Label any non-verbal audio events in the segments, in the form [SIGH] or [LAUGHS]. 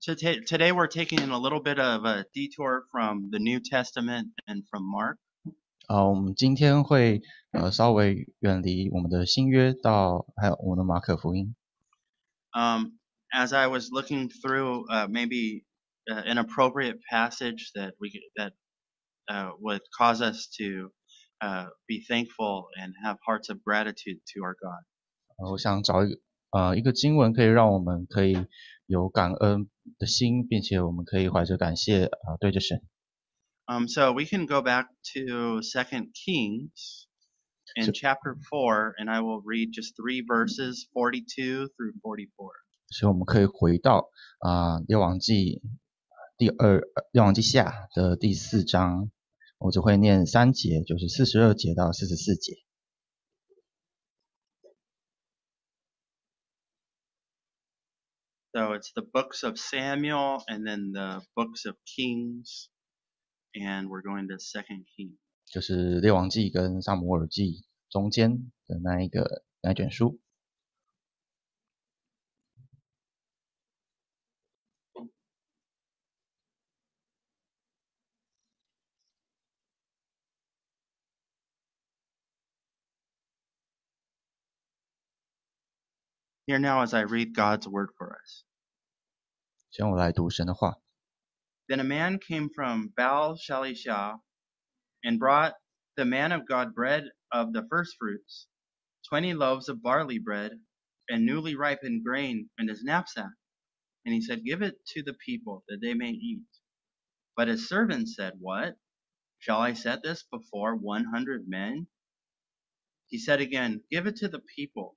So ta- today we're taking a little bit of a detour from the New Testament and from Mark. 啊，我们今天会呃稍微远离我们的新约到还有我们的马可福音。 Um, as I was looking through uh, maybe uh, an appropriate passage that we could, that uh, would cause us to uh, be thankful and have hearts of gratitude to our God. 呃我想找一个呃一个经文，可以让我们可以有感恩 的心，并且我们可以怀着感谢啊、呃对着神。Um, so we can go back to Second Kings in chapter four, and I will read just three verses, forty-two through forty-four. 所以我们可以回到啊《列王记》第二《列王记下》的第四章，我只会念三节，就是四十二节到四十四节。So it's the books of Samuel and then the books of Kings, and we're going to Second Kings. 就是《列王记》跟《萨姆耳记》中间的那一个那一卷书。 Here now as I read God's word for us. 希望我来读神的话。 Then a man came from Baal Shalisha and brought the man of God bread of the first fruits, twenty loaves of barley bread, and newly ripened grain in his knapsack. And he said, Give it to the people that they may eat. But his servants said, What? Shall I set this before one hundred men? He said again, Give it to the people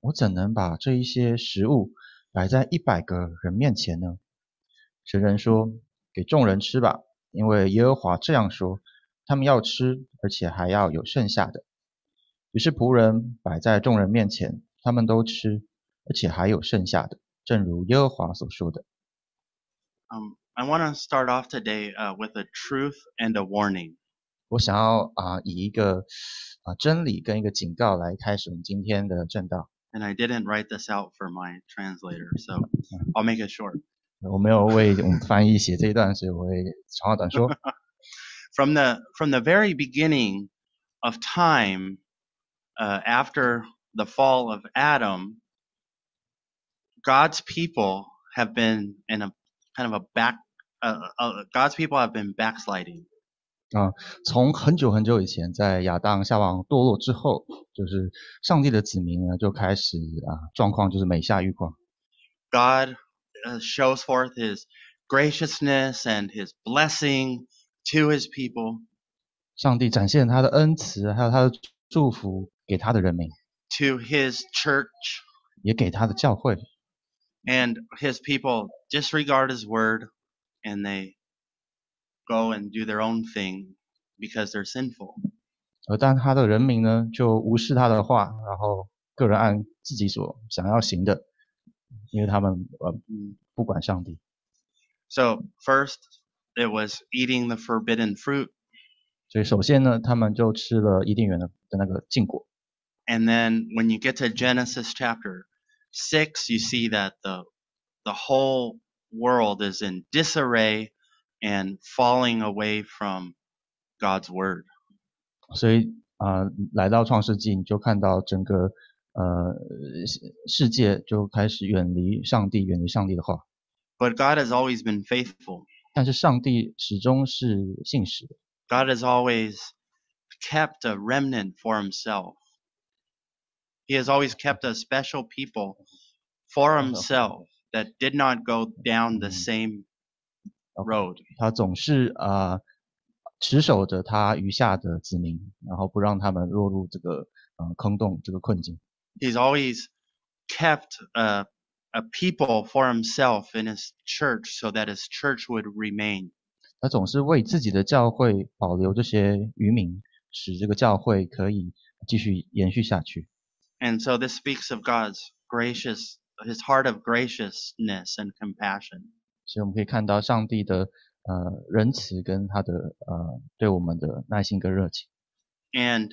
我怎能把这一些食物摆在一百个人面前呢？”神人说：“给众人吃吧，因为耶和华这样说：他们要吃，而且还要有剩下的。”于是仆人摆在众人面前，他们都吃，而且还有剩下的，正如耶和华所说的。Um, I want to start off today uh, with a truth and a warning. 我想要啊、以一个啊、真理跟一个警告来开始我们今天的正道。And I didn't write this out for my translator, so [LAUGHS] I'll make it short. 我没有为我们翻译写这一段，所以我会长话短说。 From the [LAUGHS] from the very beginning of time, uh, after the fall of Adam, God's people have been in a kind of a back. Uh, uh, God's people have been backsliding. 从很久很久以前，在亚当夏娃堕落之后，就是上帝的子民呢就开始啊状况就是每下愈况。 God uh, shows forth His graciousness and His blessing to His people, 上帝展现他的恩慈，还有他的祝福给他的人民， to His church, 也给他的教会。 and His people disregard His word, and they go and do their own thing because they're sinful. 而但他的人民呢，就无视他的话，然后个人按自己所想要行的，因为他们呃嗯不管上帝。 So first, it was eating the forbidden fruit, 所以首先呢，他们就吃了伊甸园的的那个禁果。 and then when you get to Genesis chapter six, you see that the the whole world is in disarray and falling away from God's word. 所以啊、呃来到创世纪，你就看到整个呃世世界就开始远离上帝，远离上帝的话。 But God has always been faithful. 但是上帝始终是信实的， God has always kept a remnant for himself. He has always kept a special people for himself that did not go down the same road. 他总是啊、呃持守着他余下的子民，然后不让他们落入这个呃坑洞这个困境。 He's always kept uh, a people for himself in his church so that his church would remain. 他总是为自己的教会保留这些渔民，使这个教会可以继续延续下去。 And so this speaks of God's gracious, his heart of graciousness and compassion. 所以我们可以看到上帝的呃仁慈跟他的呃对我们的耐心跟热情， And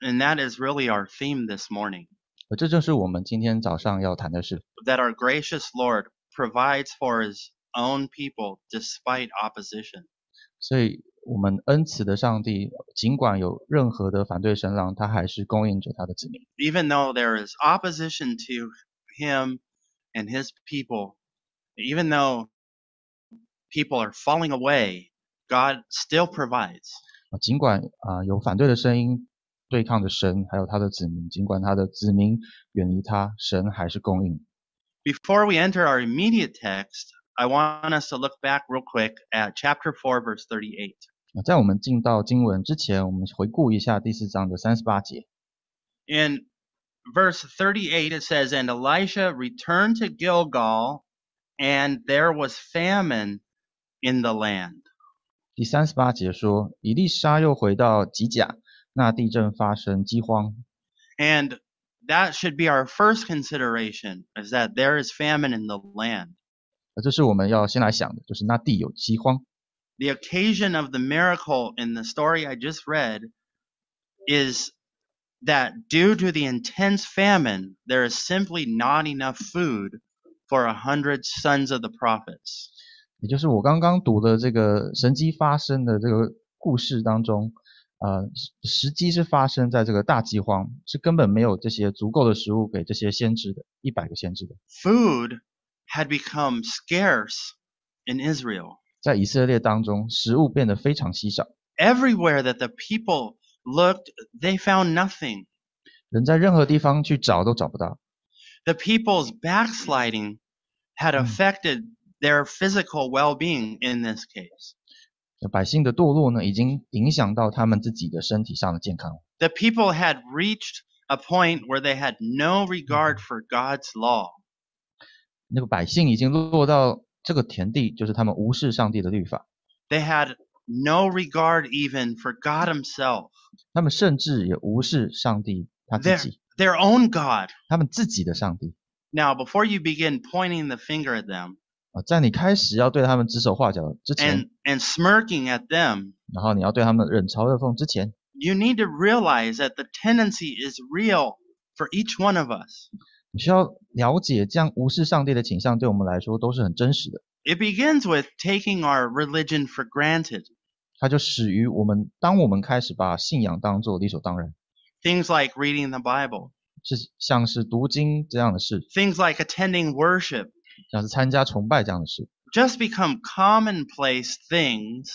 and that is really our theme this morning. 而这就是我们今天早上要谈的事。 That our gracious Lord provides for his own people despite opposition. 所以，我们恩慈的上帝，尽管有任何的反对声浪，他还是供应着他的子民。 Even though there is opposition to him and his people, even though people are falling away, God still provides. 啊，尽管啊、有反对的声音对抗着神，还有他的子民，尽管他的子民远离他，神还是供应。 Before we enter our immediate text, I want us to look back real quick at chapter 4, verse 38. 那在我们进到经文之前，我们回顾一下第四章的三十八节。 In verse 38, it says, And Elisha returned to Gilgal, and there was famine in the land. 第三十八节说，以利沙又回到吉甲，那地震发生饥荒。 And that should be our first consideration, is that there is famine in the land. 那这是我们要先来想的，就是那地有饥荒。 The occasion of the miracle in the story I just read is that due to the intense famine, there is simply not enough food for a hundred sons of the prophets. 也就是我刚刚读的这个神迹发生的这个故事当中，呃，时时机是发生在这个大饥荒，是根本没有这些足够的食物给这些先知的，一百个先知的。 Food had become scarce in Israel. 在以色列当中，食物变得非常稀少， Everywhere that the people looked, they found nothing. 人在任何地方去找都找不到。 The people's backsliding had Mm. affected their physical well being in this case. 那百姓的堕落呢，已经影响到他们自己的身体上的健康。 The people had reached a point where they had no regard for God's law. 那个百姓已经落到这个田地，就是他们无视上帝的律法， They had no regard even for God Himself, 他们甚至也无视上帝他自 their, 己， their own God. 他们自己的上帝。 Now, before you begin pointing the finger at them 啊，在你开始要对他们指手画脚之前， and, and smirking at them, 然后你要对他们冷嘲热讽之前， you need to realize that the tendency is real for each one of us. 你需要了解，这样无视上帝的倾向对我们来说都是很真实的。 It begins with taking our religion for granted. 它就始于我们，当我们开始把信仰当做理所当然， Things like reading the Bible, 是像是读经这样的事， things like attending worship, 像是参加崇拜这样的事， just become commonplace things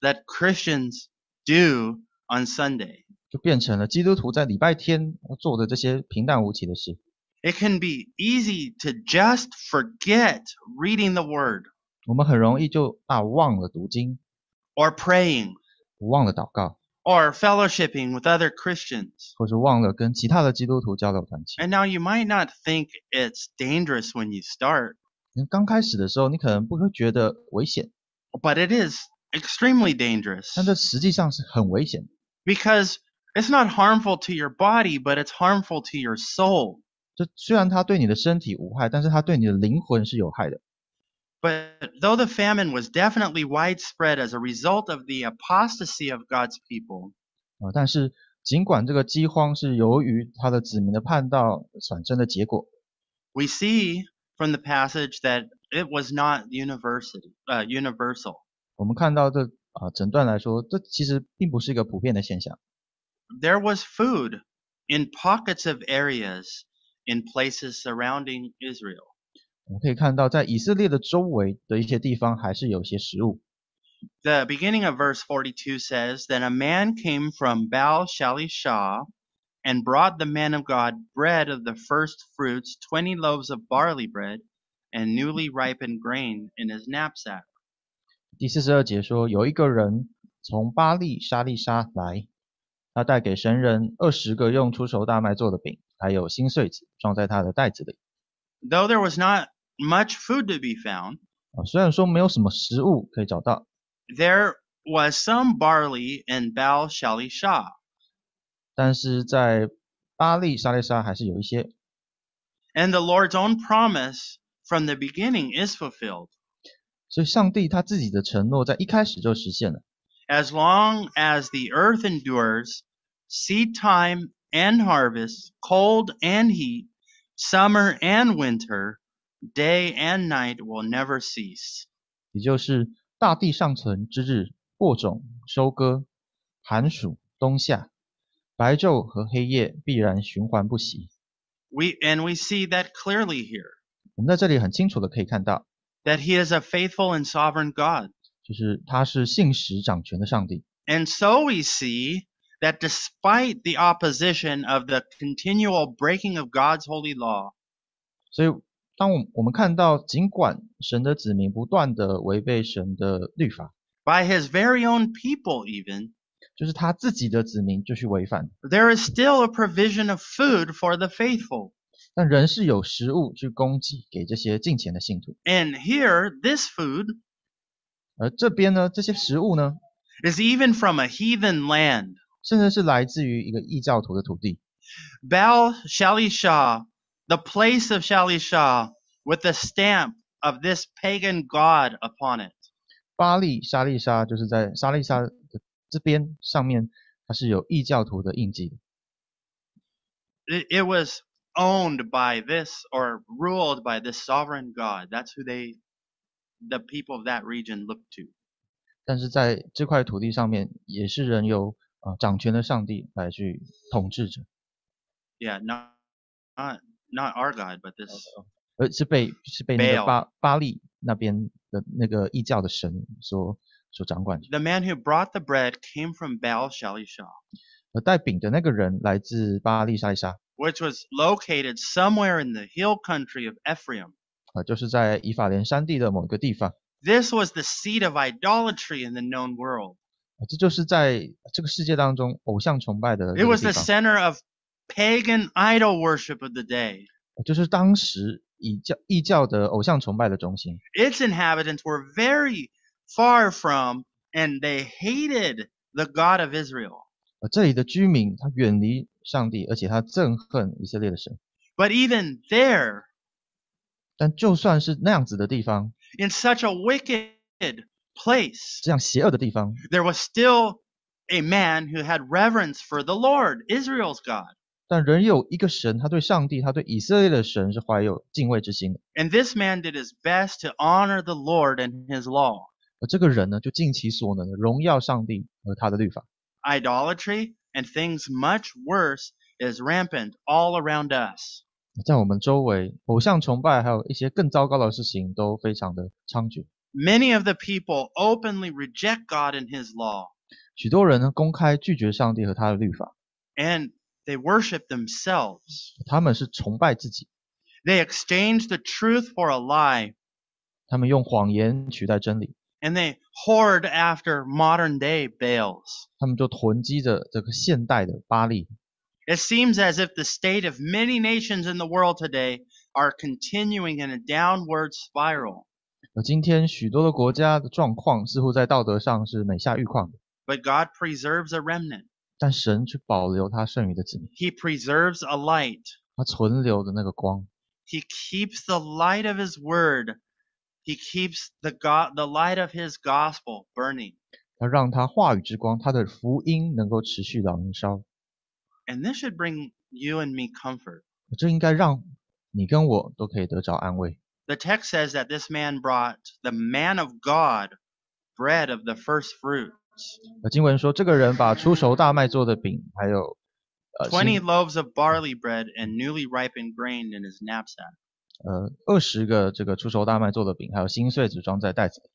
that Christians do on Sunday. 就变成了基督徒在礼拜天做的这些平淡无奇的事。 It can be easy to just forget reading the Word 我们很容易就啊忘了读经， or praying 忘了祷告， or fellowshipping with other Christians. 或者忘了跟其他的基督徒交流团契。 And now you might not think it's dangerous when you start, 你刚开始的时候，你可能不会觉得危险， but it is extremely dangerous 但这实际上是很危险的。 because it's not harmful to your body, but it's harmful to your soul. 这虽然它对你的身体无害，但是它对你的灵魂是有害的。 But though the famine was definitely widespread as a result of the apostasy of God's people, 啊、但是尽管这个饥荒是由于他的子民的叛道产生的结果， we see from the passage that it was not university, uh, universal. 我们看到这啊、整段来说，这其实并不是一个普遍的现象。 There was food in pockets of areas in places surrounding Israel. 我们可以看到，在以色列的周围的一些地方还是有些食物。 The beginning of verse 42 says, Then a man came from Baal Shalishah and brought the man of God bread of the first fruits, 20 loaves of barley bread, and newly ripened grain in his knapsack. 第四十二节说，有一个人从巴利沙利沙来，他带给神人二十个用出熟大麦做的饼，还有新穗子装在他的袋子里。 Though there was not much food to be found. there was some barley in Baal Shalisha. 但是在巴利沙利沙还是有一些。And the Lord's own promise from the beginning is fulfilled. 所以上帝他自己的承诺在一开始就实现了。As long as the earth endures, seed time and harvest, cold and heat, summer and winter, day and night will never cease. 也就是大地上存之日，播种、收割、寒暑、冬夏，白昼和黑夜必然循环不息。 We and we see that clearly here, 我们在这里很清楚的可以看到， that he is a faithful and sovereign God. 就是他是信实掌权的上帝。 And so we see that despite the opposition of the continual breaking of God's holy law, 所以， 当我我们看到，尽管神的子民不断的违背神的律法，by his very own people even, 就是他自己的子民就去违反，there is still a provision of food for the faithful. 但仍是有食物去供给给这些敬虔的信徒。And here, this food 而这边呢，这些食物呢，is even from a heathen land. 甚至是来自于一个异教徒的土地。Baal Shalisha, the place of Shalisha, with the stamp of this pagan god upon it. 巴利沙利沙就是在沙利沙的这边上面，它是有异教徒的印记的。 It, it was owned by this or ruled by this sovereign god. That's who they, the people of that region, looked to. 但是在这块土地上面，也是仍由啊、呃掌权的上帝来去统治着， Yeah, not not not our god, but this. 而是被是被那个 Baal 巴巴利那边的那个异教的神所所掌管着。 The man who brought the bread came from Baal Shalisha, 而带饼的那个人来自巴利沙利沙， which was located somewhere in the hill country of Ephraim. 啊、就是在以法莲山地的某一个地方。 This was the seat of idolatry in the known world. 啊这就是在这个世界当中偶像崇拜的 It 这个 was 地 the 方， center of pagan idol worship of the day. 就是当时以教异教的偶像崇拜的中心。 Its inhabitants were very far from and they hated the God of Israel. 呃，这里的居民他远离上帝，而且他憎恨以色列的神。 But even there, 但就算是那样子的地方， in such a wicked place, 这样邪恶的地方， there was still a man who had reverence for the Lord, Israel's God. 但仍有一个神，他对上帝，他对以色列的神是怀有敬畏之心的。 And this man did his best to honor the Lord and his law. 而这个人呢，就尽其所能的荣耀上帝和他的律法。 Idolatry and things much worse is rampant all around us. 在我们周围，偶像崇拜还有一些更糟糕的事情都非常的猖獗。 Many of the people openly reject God and his law, 许多人呢，公开拒绝上帝和他的律法， and they worship themselves. 他们是崇拜自己，They exchange the truth for a lie 他们用谎言取代真理，and they hoard after modern day Baals. It seems as if the state of many nations in the world today are continuing in a downward spiral. But God preserves a remnant. 但神却保留他剩余的子民， He preserves a light. 他存留的那个光， He keeps the light of his word. He keeps the God, the light of his gospel burning. 他让他话语之光，他的福音能够持续的燃烧。 And this should bring you and me comfort. 这应该让你跟我都可以得着安慰。 The text says that this man brought the man of God bread of the first fruits. 呃，经文说，这个人把出熟大麦做的饼，还有呃20新 loaves of barley bread and newly ripened grain in his knapsack. 呃二十个这个出熟大麦做的饼，还有新穗子装在袋子里。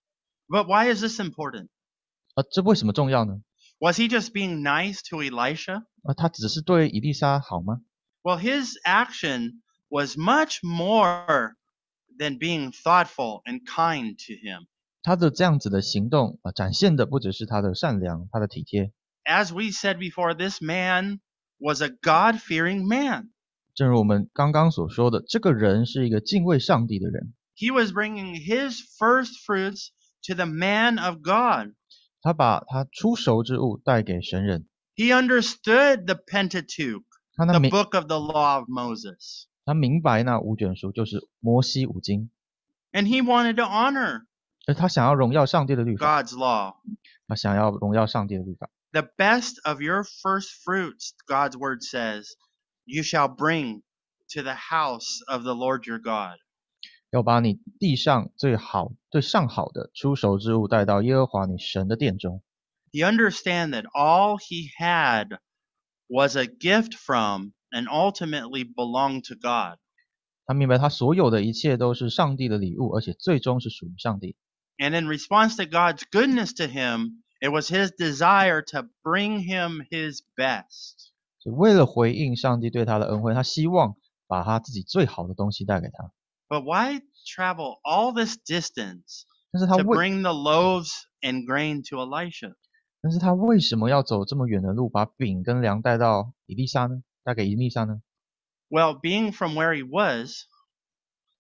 But why is this important? 啊，这为什么重要呢？Was he just being nice to Elisha? 啊，他只是对以利沙好吗？Well, his action was much more than being thoughtful and kind to him. 他的这样子的行动啊，展现的不只是他的善良，他的体贴。As we said before, this man was a God fearing man. 正如我们刚刚所说的，这个人是一个敬畏上帝的人，He was bringing his first fruits to the man of God. 他把他出熟之物带给神人，He understood the Pentateuch, the book of the law of Moses, 他明白那五卷书就是摩西五经，and he wanted to honor 而他想要荣耀上帝的律法， God's law. 他想要荣耀上帝的律法。 The best of your first fruits, God's word says, you shall bring to the house of the Lord your God. 要把你地上最好、最上好的出熟之物带到耶和华你神的殿中。 He understand that all he had was a gift from and ultimately belonged to God. 他明白他所有的一切都是上帝的礼物，而且最终是属于上帝。 And in response to God's goodness to him, it was his desire to bring him his best. 所以为了回应上帝对他的恩惠，他希望把他自己最好的东西带给他。 But why travel all this distance 但是他 to 为 bring the loaves and grain to Elisha? 但是他为什么要走这么远的路，把饼跟粮带到以利沙呢？带给以利沙呢？ Well, being from where he was,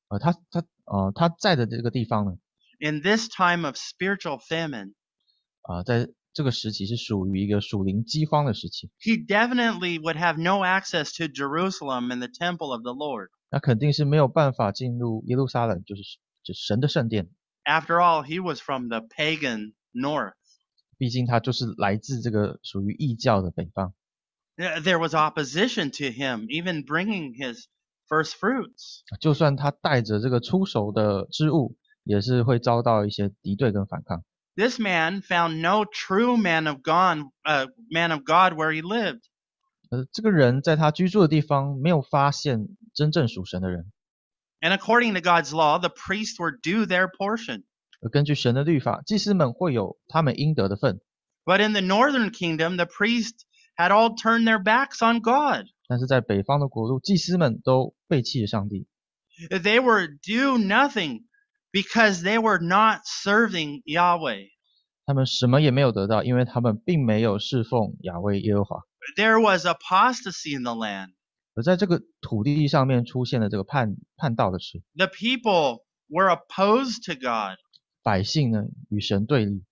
呃，他他呃他在的这个地方呢， in this time of spiritual famine, 啊、在这个时期是属于一个属灵饥荒的时期， he definitely would have no access to Jerusalem and the temple of the Lord. 那肯定是没有办法进入耶路撒冷，就是就神的圣殿。 After all, he was from the pagan north. 毕竟他就是来自这个属于异教的北方， There there was opposition to him, even bringing his first fruits. 就算他带着这个出熟的织物， 也是会遭到一些敌对跟反抗。 This man found no true man of God, uh, man of God where he lived. 呃，这个人在他居住的地方没有发现真正属神的人， And according to God's law, the priests were due their portion. 而根据神的律法，祭司们会有他们应得的份。 But in the northern kingdom, the priests had all turned their backs on God. 但是在北方的国度，祭司们都背弃了上帝， They were due nothing because they were not serving Yahweh. 他们什么也没有得到，因为他们并没有侍奉亚威耶和华。 There was apostasy in the land. 而在这个土地上面出现了这个叛叛道的事， The people were opposed to God. 百姓呢与神对立，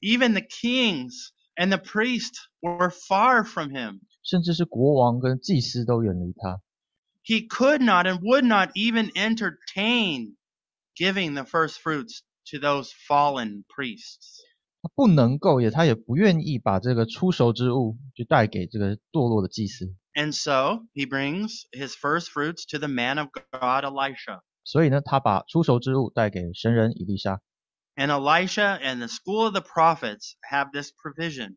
Even the kings and the priests were far from him. 甚至是国王跟祭司都远离他。 He could not and would not even entertain giving the first fruits to those fallen priests. 他不能够也，他也不愿意把这个出熟之物就带给这个堕落的祭司。 And so he brings his first fruits to the man of God, Elisha. 所以呢，他把出熟之物带给神人以利沙。 And Elisha and the school of the prophets have this provision.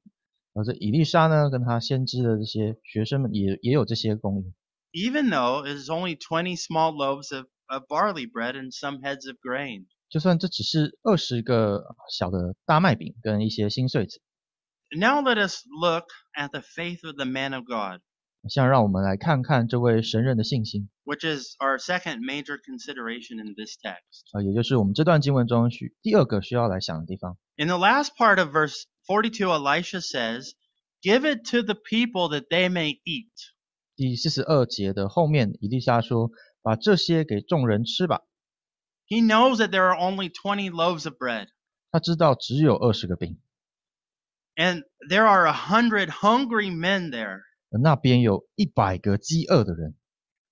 而这以利沙呢，跟他先知的这些学生们也也有这些供应。 Even though it is only 20 small loaves of, of barley bread and some heads of grain. 就算这只是二十个小的大麦饼跟一些新穗子， Now let us look at the faith of the man of God, 现在让我们来看看这位神人的信心 which is our second major consideration in this text. 啊、也就是我们这段经文中需第二个需要来想的地方。 In the last part of verse 42, Elisha says, Give it to the people that they may eat. 第四十二节的后面，以利沙说：“ 把这些给众人吃吧。 He knows that there are only 20 loaves of bread, ”他知道只有二十个饼， and there are a hundred hungry men there. 而那边有一百个饥饿的人，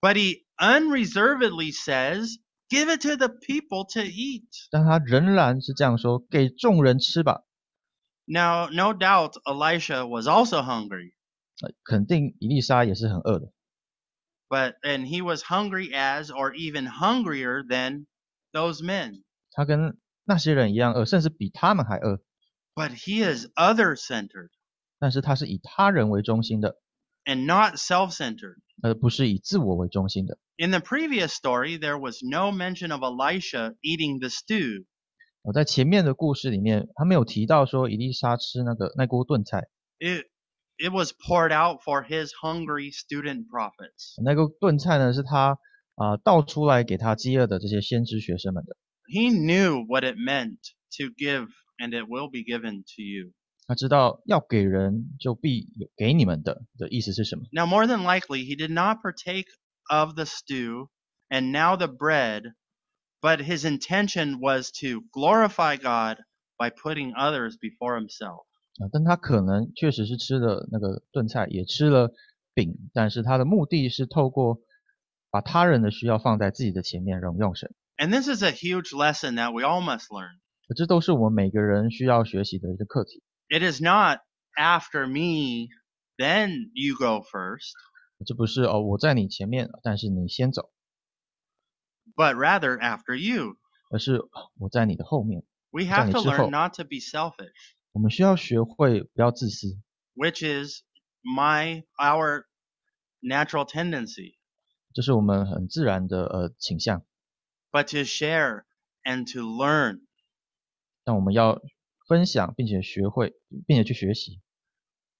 But he unreservedly says, Give it to the people to eat. 但他仍然是这样说：“给众人吃吧。 Now, no doubt Elisha was also hungry, ”呃肯定以利沙也是很饿的， but and he was hungry as or even hungrier than those men. 他跟那些人一样饿，甚至比他们还饿。 But he is other centered 但是他是以他人为中心的， and not self centered. 而不是以自我为中心的。 In the previous story, there was no mention of Elisha eating the stew. 我在前面的故事里面，他没有提到说以利沙吃那个那锅炖菜， It, it was poured out for his hungry student prophets. 那个炖菜呢是他啊、倒出来给他饥饿的这些先知学生们的。 He knew what it meant to give, and it will be given to you. 他知道要给人就必有给你们的的意思是什么。 Now, more than likely, he did not partake of the stew and now the bread, but his intention was to glorify God by putting others before himself. 啊，但他可能确实是吃了那个炖菜，也吃了饼，但是他的目的是透过把他人的需要放在自己的前面，荣耀神。And this is a huge lesson that we all must learn. 这都是我们每个人需要学习的一个课题。It is not after me, then you go first, 这不是哦，我在你前面，但是你先走，but rather after you. 而是哦我在你的后面。We have to learn。not to be selfish, 我们需要学会不要自私， which is my our natural tendency, 这是我们很自然的呃倾向。 but to share and to learn 但我们要分享，并且学会，并且去学习。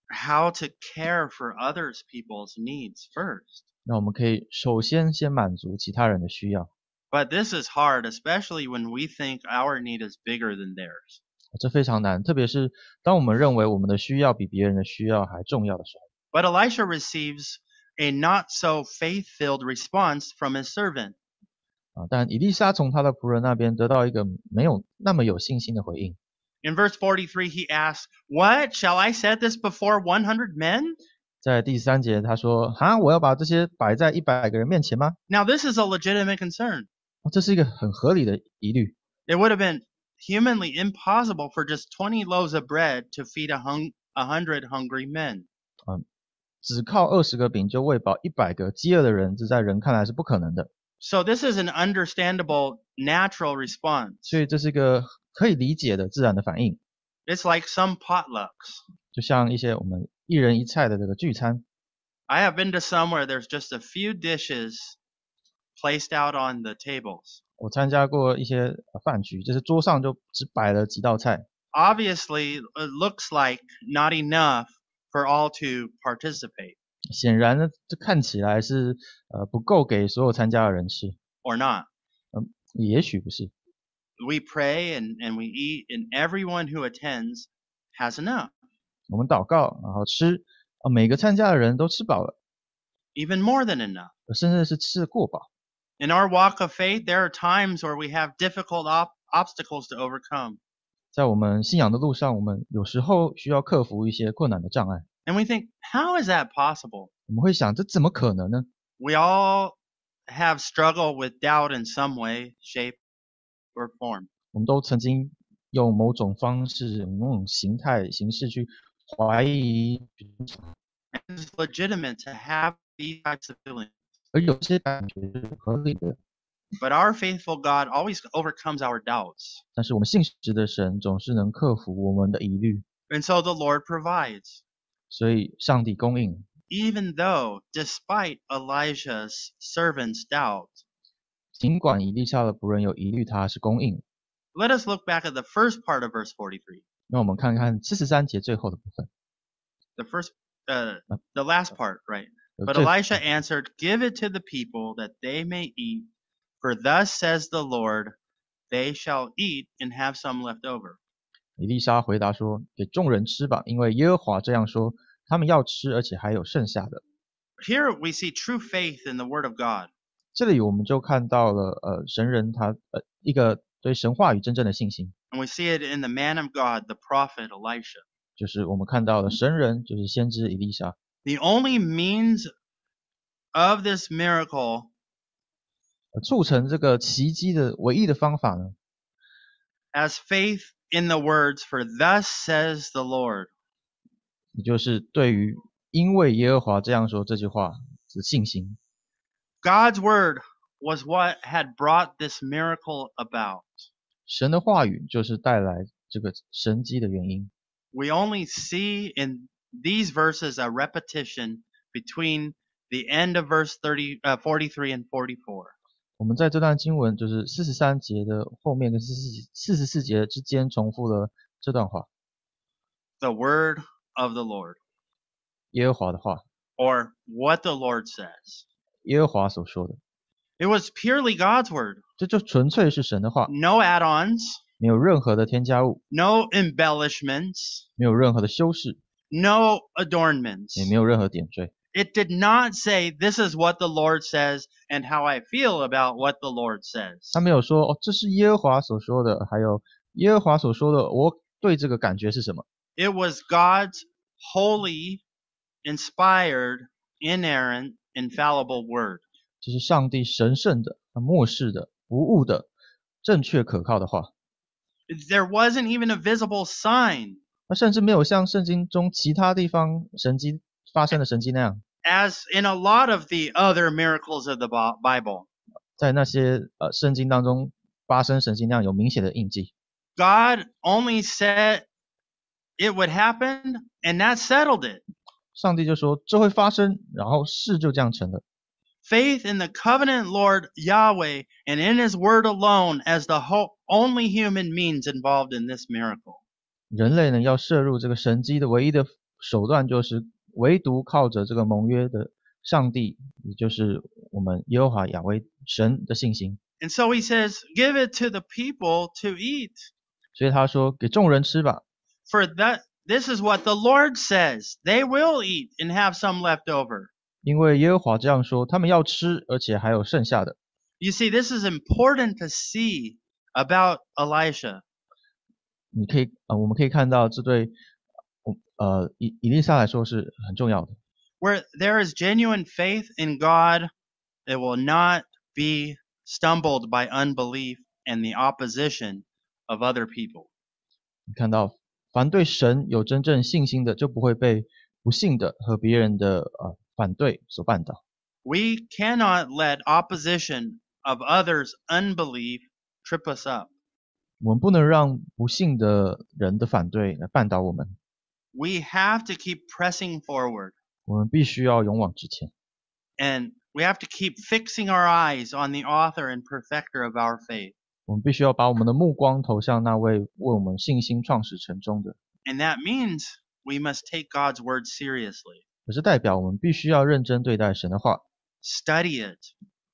how to care for others people's needs first. 那我们可以首先先满足其他人的需要， But this is hard, especially when we think our need is bigger than theirs. 这非常难，特别是当我们认为我们的需要比别人的需要还重要的时候。 But Elisha receives a not so faith filled response from his servant. 啊，但以利沙从他的仆人那边得到一个没有那么有信心的回应。 In verse 43, he asks, What? Shall I set this before 100 men? 在第三节他说：“哈，我要把这些摆在一百个人面前吗？ Now, this is a legitimate concern. 哦这是一个很合理的疑虑。 It would have been humanly impossible for just 20 loaves of bread to feed a, hung- a hundred hungry men. 只靠二十个饼就喂饱一百个饥饿的人，这在人看来是不可能的。 So, this is an understandable natural response. 所以这是一个可以理解的自然的反应， It's like some potlucks. 就像一些我们一人一菜的这个聚餐。 I have been to some where there's just a few dishes placed out on the tables. 我参加过一些呃饭局，就是桌上就只摆了几道菜，Obviously, it looks like not enough for all to participate 显然呢，这看起来是呃不够给所有参加的人吃，or not. 嗯也许不是。We pray and, and we eat, and everyone who attends has enough. 我们祷告，然后吃，啊，每个参加的人都吃饱了，even more than enough. 甚至是吃得过饱。In our walk of faith, there are times where we have difficult op- obstacles to overcome. 在我们信仰的路上，我们有时候需要克服一些困难的障碍。 And we think, how is that possible? 我们会想，这怎么可能呢？ We all have struggled with doubt in some way, shape, or form. 我们都曾经用某种方式、某种形态、形式去怀疑， And it's legitimate to have these types of feelings. 而有些感觉是合理的。 But our faithful God always overcomes our doubts. 但是我们信实的神总是能克服我们的疑虑， And so the Lord provides. 所以上帝供应。 Even though, despite Elijah's servant's doubt, 尽管以利沙的仆人有疑虑，他是供应。 let us look back at the first part of verse 43. 那我们看看四十三节最后的部分。 The first, uh, the last part, right? 有 But 最 Elisha answered, Give it to the people that they may eat, for thus says the Lord, they shall eat and have some left over. 以利沙回答说：“给众人吃吧，因为耶和华这样说，他们要吃，而且还有剩下的。 Here we see true faith in the word of God. ”这里我们就看到了，呃，神人他呃一个对神话语真正的信心， And we see it in the man of God, the prophet Elisha. 就是我们看到了神人，就是先知以利沙。 The only means of this miracle 呃促成这个奇迹的唯一的方法呢， as faith in the words, for thus says the Lord. 也就是对于因为耶和华这样说这句话的信心。 God's word was what had brought this miracle about. 神的话语就是带来这个神迹的原因。 We only see in these verses a repetition between the end of verse 30, uh, 43 and 44. 我们在这段经文就是四十三节的后面跟四十四十四节之间重复了这段话， The word of the Lord, 耶和华的话， or what the Lord says. 耶和华所说的， It was purely God's word. 这就纯粹是神的话， No add ons, 没有任何的添加物， no embellishments, 没有任何的修饰， no adornments. 也没有任何点缀。 it did not say, This is what the Lord says and how I feel about what the Lord says. 他没有说哦，这是耶和华所说的，还有耶和华所说的，我对这个感觉是什么？ It was God's holy, inspired, inerrant, infallible word. 这是上帝神圣的、漠视的、不误的、正确可靠的话。 There wasn't even a visible sign 那甚至没有像圣经中其他地方神迹发生的神迹那样， as in a lot of the other miracles of the Bi- Bible. 在那些呃圣经当中发生神迹那样有明显的印记。 God only said it would happen, and that settled it. 上帝就说这会发生，然后事就这样成了。 Faith in the covenant Lord Yahweh and in his word alone as the ho- only human means involved in this miracle. 人类呢要摄入这个神迹的唯一的手段，就是唯独靠着这个盟约的上帝，也就是我们耶和华亚威神的信心。 And so he says, Give it to the people to eat. 所以他说给众人吃吧， For that this is what the Lord says. They will eat and have some left over. 因为耶和华这样说，他们要吃，而且还有剩下的。 You see, this is important to see about Elisha. 你可以呃，我们可以看到这对我呃以以利沙来说是很重要的。 Where there is genuine faith in God, it will not be stumbled by unbelief and the opposition of other people. 你看到，凡对神有真正信心的，就不会被不信的和别人的呃反对所绊倒。 We cannot let opposition of others' unbelief trip us up. 我们不能让不信的人的反对来绊倒我们， We have to keep pressing forward 我们必须要勇往直前。 and we have to keep fixing our eyes on the author and perfecter of our faith. 我们必须要把我们的目光投向那位为我们信心创始成终的。 And that means we must take God's word seriously, 可是代表我们必须要认真对待神的话， study it,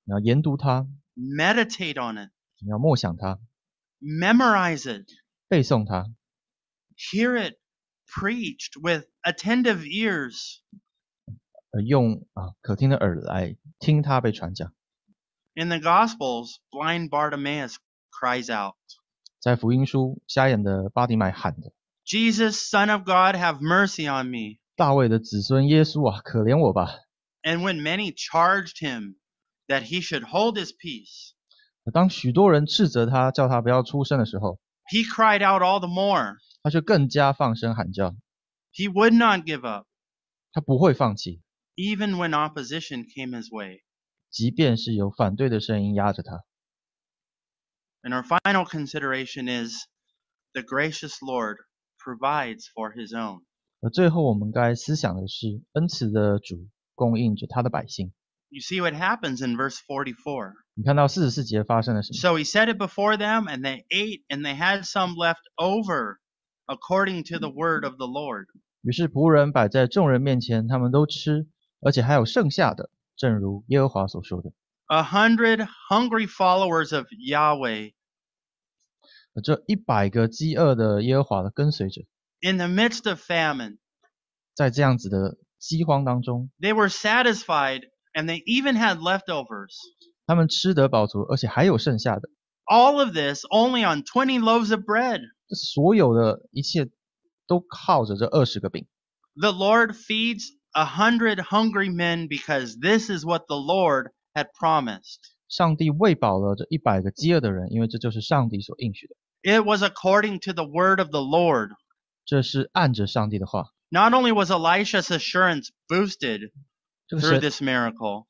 你要研读它， meditate on it, 你要默想它， memorize it, 背诵它， hear it preached with attentive ears. 呃，用啊可听的耳来听它被传讲。 In the Gospels, blind Bartimaeus cries out, 在福音书，瞎眼的巴迪买喊的：“ Jesus, Son of God, have mercy on me. 大卫的子孙耶稣啊，可怜我吧 And when many charged him that he should hold his peace,！” 当许多人斥责他，叫他不要出声的时候， he cried out all the more. 他却更加放声喊叫， He would not give up, 他不会放弃， even when opposition came his way. 即便是有反对的声音压着他。 And our final consideration is the gracious Lord provides for his own. 而最后，我们该思想的是，恩慈的主供应着他的百姓。 You see what happens in verse 44. 你看到四十四节发生了什么？ So he set it before them, and they ate, and they had some left over, according to the word of the Lord. 于是仆人摆在众人面前，他们都吃，而且还有剩下的，正如耶和华所说的。 A hundred hungry followers of Yahweh 而这一百个饥饿的耶和华的跟随者， in the midst of famine. 在这样子的饥荒当中， They were satisfied, and they even had leftovers. 他们吃得饱足，而且还有剩下的。 All of this only on 20 loaves of bread. 这所有的一切都靠着这二十个饼。 The Lord feeds a hundred hungry men because this is what the Lord had promised. 上帝喂饱了这一百个饥饿的人，因为这就是上帝所应许的。 It was according to the word of the Lord. 这是按着上帝的话。 Not only was Elisha's assurance boosted 这个 through 神 this miracle,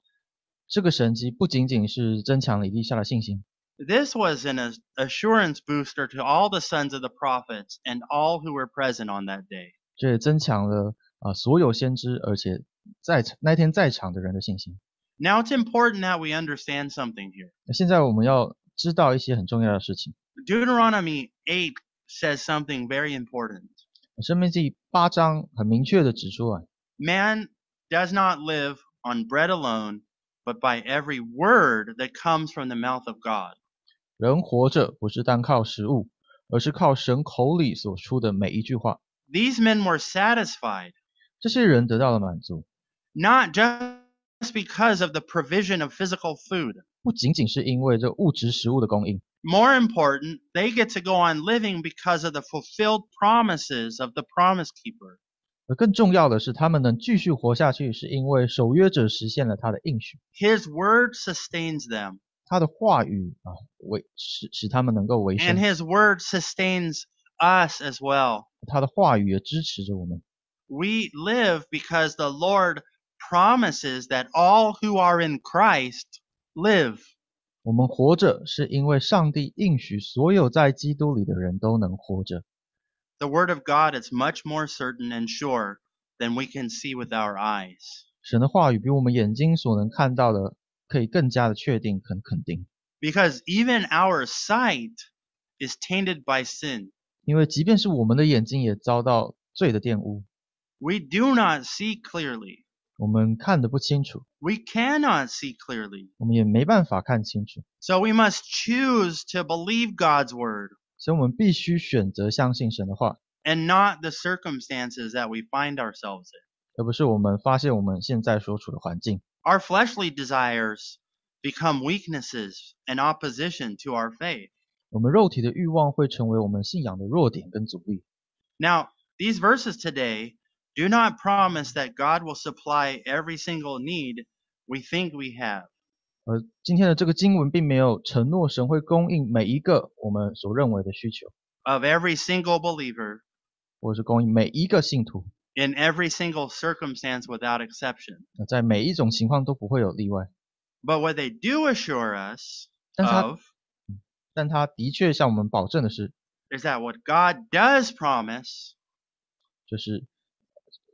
这个神迹不仅仅是增强了以利下的信心， this was an as- assurance booster to all the sons of the prophets and all who were present on that day. 这也增强了啊、所有先知，而且在场那天在场的人的信心。 Now it's important that we understand something here. 那现在我们要知道一些很重要的事情。 Deuteronomy 8 says something very important. 生命记八章很明确的指出啊， Man does not live on bread alone, but by every word that comes from the mouth of God. 人活着不是单靠食物，而是靠神口里所出的每一句话。 These men were satisfied, 这些人得到了满足， not just because of the provision of physical food. 不仅仅是因为这物质食物的供应， More important, they get to go on living because of the fulfilled promises of the promise keeper. 而更重要的是，他们能继续活下去，是因为守约者实现了他的应许， His word sustains them, 他的话语啊，为使使他们能够为 and 生， his word sustains us as well. 他的话语也支持着我们。 We live because the Lord promises that all who are in Christ live. 我们活着是因为上帝应许所有在基督里的人都能活着。 The word of God is much more certain and sure than we can see with our eyes. 神的话语比我们眼睛所能看到的可以更加的确定、肯肯定， Because even our sight is tainted by sin. 因为即便是我们的眼睛也遭到罪的玷污， We do not see clearly. 我们看得不清楚， We cannot see clearly. 我们也没办法看清楚， So we must choose to believe God's word 所以我们必须选择相信神的话， and not the circumstances that we find ourselves in. 而不是我们发现我们现在所处的环境。 Our fleshly desires become weaknesses and opposition to our faith. 我们肉体的欲望会成为我们信仰的弱点跟阻力。 Now, these verses today do not promise that God will supply every single need we think we have. 而今天的这个经文并没有承诺神会供应每一个我们所认为的需求， of every single believer 或者是供应每一个信徒。 in every single circumstance without exception. 那在每一种情况都不会有例外， But what they do assure us 但是他 of 但他的确向我们保证的是， is that what God does promise, 就是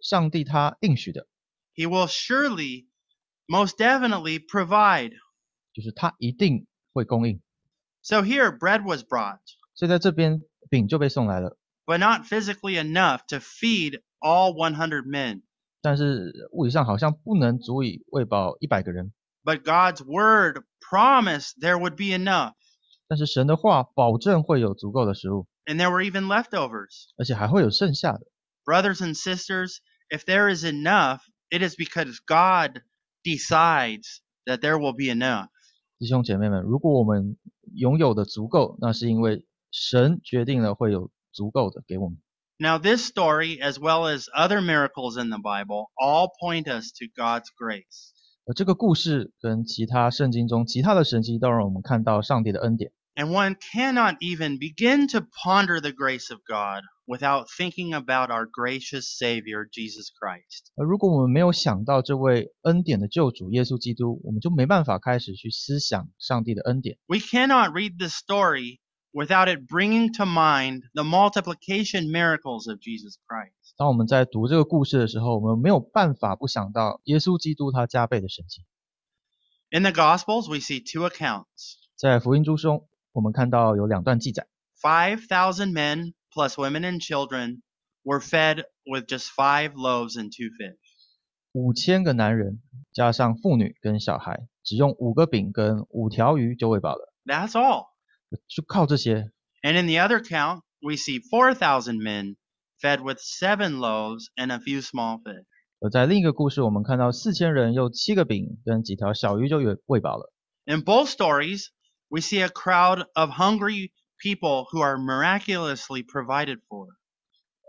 上帝他应许的， He will surely, most definitely provide. 就是他一定会供应。 So here, bread was brought, 所以在这边饼就被送来了， but not physically enough to feed all 100 men. 但是物理上好像不能足以喂饱一百个人。 But God's word promised there would be enough, 但是神的话保证会有足够的食物， and there were even leftovers. 而且还会有剩下的。 Brothers and sisters, if there is enough, it is because God decides that there will be enough. 弟兄姐妹们，如果我们拥有的足够，那是因为神决定了会有足够的给我们。Now, this story, as well as other miracles in the Bible, all point us to God's grace. 而这个故事跟其他圣经中其他的神迹，都让我们看到上帝的恩典。And one cannot even begin to ponder the grace of God without thinking about our gracious Savior, Jesus Christ. 而如果我们没有想到这位恩典的救主耶稣基督，我们就没办法开始去思想上帝的恩典。 We cannot read this story without it bringing to mind the multiplication miracles of Jesus Christ. 当我们在读这个故事的时候，我们没有办法不想到耶稣基督他加倍的神迹。 In the Gospels, we see two accounts. 在福音书中， 我们看到有两段记载， 5,000 men plus women and children were fed with just five loaves and two fish. 五千个男人加上妇女跟小孩，只用五个饼跟五条鱼就喂饱了， That's all. 就靠这些。 And in the other count, we see 4,000 men fed with seven loaves and a few small fish. 而在另一个故事，我们看到四千人用七个饼跟几条小鱼就喂喂饱了。 In both stories, we see a crowd of hungry people who are miraculously provided for.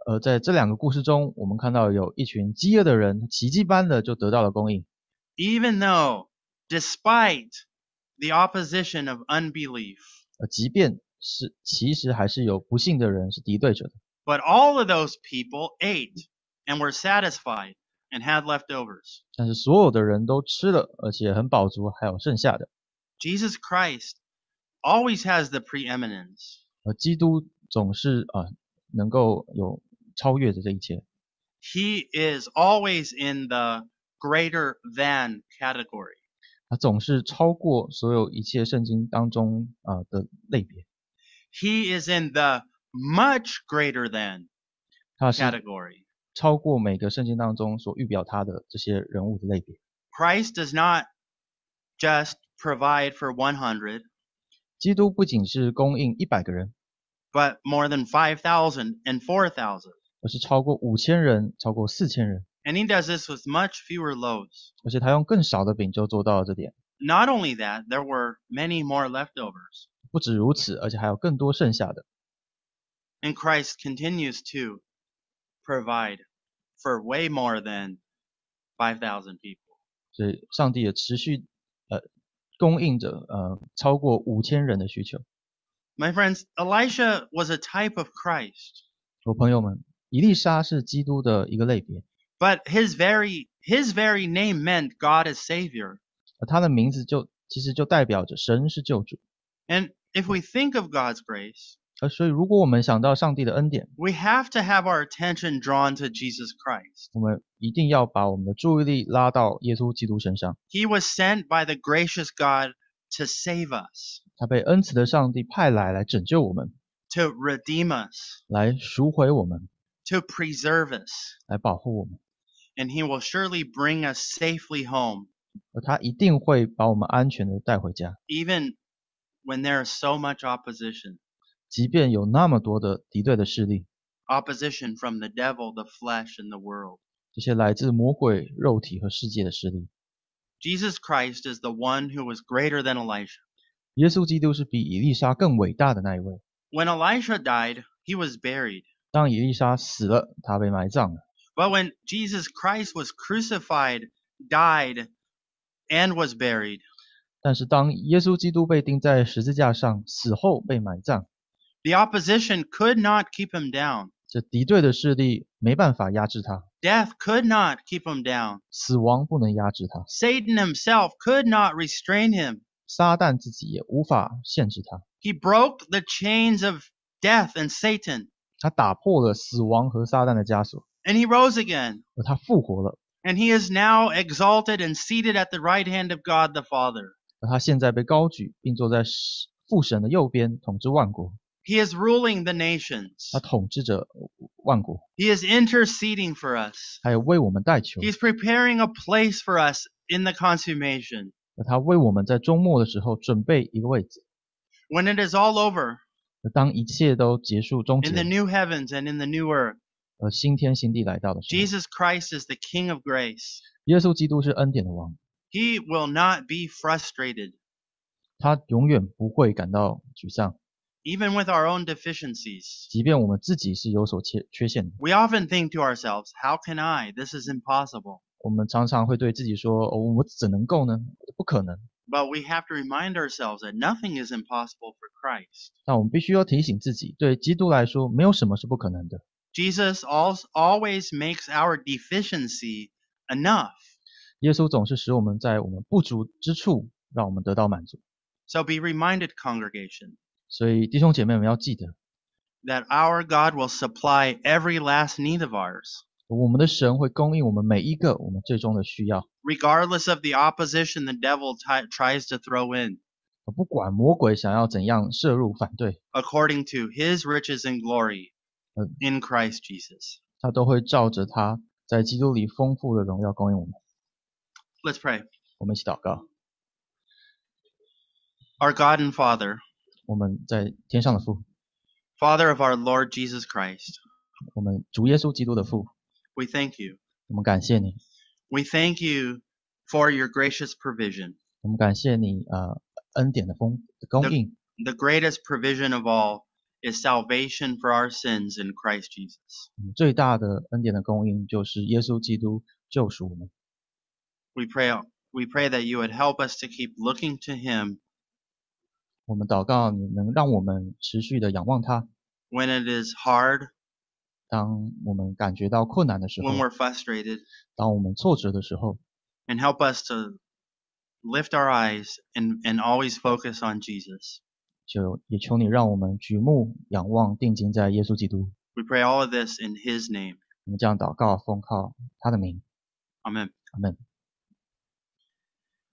而在这两个故事中，我们看到有一群饥饿的人，奇迹般的就得到了供应。 Even though, despite the opposition of unbelief, 呃，即便是其实还是有不幸的人是敌对者的， but all of those people ate and were satisfied and had leftovers. 但是所有的人都吃了，而且很饱足，还有剩下的。 Jesus Christ always has the preeminence. 而基督总是啊、能够有超越着这一切， He is always in the greater than category. 他总是超过所有一切圣经当中啊、的类别， He is in the much greater than 他是 category. 超过每个圣经当中所预表他的这些人物的类别。 Christ does not just provide for 100, 基督不仅是供应一百个人， but more than 5,000 and 4,000. 而是超过五千人，超过四千人。 And he does this with much fewer loaves. 而且他用更少的饼就做到了这点。 Not only that, there were many more leftovers. 不止如此，而且还有更多剩下的。 And Christ continues to provide for way more than 5,000 people. 所以上帝也持续呃 供应着呃超过五千人的需求。 My friends, Elisha was a type of Christ, 我朋友们，以利沙是基督的一个类别， but his very his very name meant God is savior. 而他的名字就其实就代表着神是救主。 And if we think of God's grace, 而所以，如果我们想到上帝的恩典， we have to have our attention drawn to Jesus Christ. 我们一定要把我们的注意力拉到耶稣基督身上。 He was sent by the gracious God to save us, 他被恩慈的上帝派来来拯救我们， to redeem us, 来赎回我们， to preserve us, 来保护我们。 and he will surely bring us safely home, 而他一定会把我们安全的带回家， even when there is so much opposition. 即便有那么多的敌对的势力，opposition from the devil, the flesh, and the world，这些来自魔鬼、肉体和世界的势力。Jesus Christ is the one who was greater than Elisha. 耶稣基督是比以利沙更伟大的那一位。When Elisha died, he was buried. 当以利沙死了，他被埋葬了。But when Jesus Christ was crucified, died, and was buried. 但是当耶稣基督被钉在十字架上，死后被埋葬。the opposition could not keep him down. 这敌对的势力没办法压制他， Death could not keep him down. 死亡不能压制他， Satan himself could not restrain him. 撒旦自己也无法限制他。 He broke the chains of death and Satan, 他打破了死亡和撒旦的枷锁， and he rose again. 而他复活了， And he is now exalted and seated at the right hand of God the Father. 而他现在被高举，并坐在神父神的右边，统治万国。 He is ruling the nations. 他统治着万国， He is interceding for us. 还有为我们代求。 He's preparing a place for us in the consummation. 而他为我们在终末的时候准备一个位置。 When it is all over, 而当一切都结束终 in the 结， new heavens and in the new earth, 而新天新地来到的时候， Jesus Christ is the King of grace. 耶稣基督是恩典的王， He will not be frustrated, 他永远不会感到沮丧， even with our own deficiencies. 即便我们自己是有所缺缺陷的。 We often think to ourselves, How can I? This is impossible. 我们常常会对自己说：“哦，我怎能够呢？不可能。 But we have to remind ourselves that nothing is impossible for Christ. ”但我们必须要提醒自己，对基督来说，没有什么是不可能的。 Jesus al- always makes our deficiency enough. 耶稣总是使我们在我们不足之处，让我们得到满足。 So be reminded, congregation, 所以弟兄姐妹们要记得， that our God will supply every last need of ours, 我们的神会供应我们每一个我们最终的需要。 regardless of the opposition the devil ti- tries to throw in, 不管魔鬼想要怎样涉入反对， according to his riches and glory Uh, in Christ Jesus. 他都会照着他在基督里丰富的荣耀供应我们。 Let's pray. 我们一起祷告， Our God and Father, 我们在天上的父， Father of our Lord Jesus Christ, 我们主耶稣基督的父， we thank you. 我们感谢你， We thank you for your gracious provision. 我们感谢你呃恩典的丰供应。 The greatest provision of all is salvation for our sins in Christ Jesus. 嗯最大的恩典的供应就是耶稣基督救赎我们。 We pray we pray that you would help us to keep looking to him 我们祷告你能让我们持续的仰望他。when it is hard, 当我们感觉到困难的时候 when，we're frustrated, 当我们挫折的时候，and help us to lift our eyes and, and always focus on Jesus. 就也求你让我们举目仰望，定睛在耶稣基督。We pray all of this in his name. 我们这样祷告，奉靠他的名，Amen. 阿门。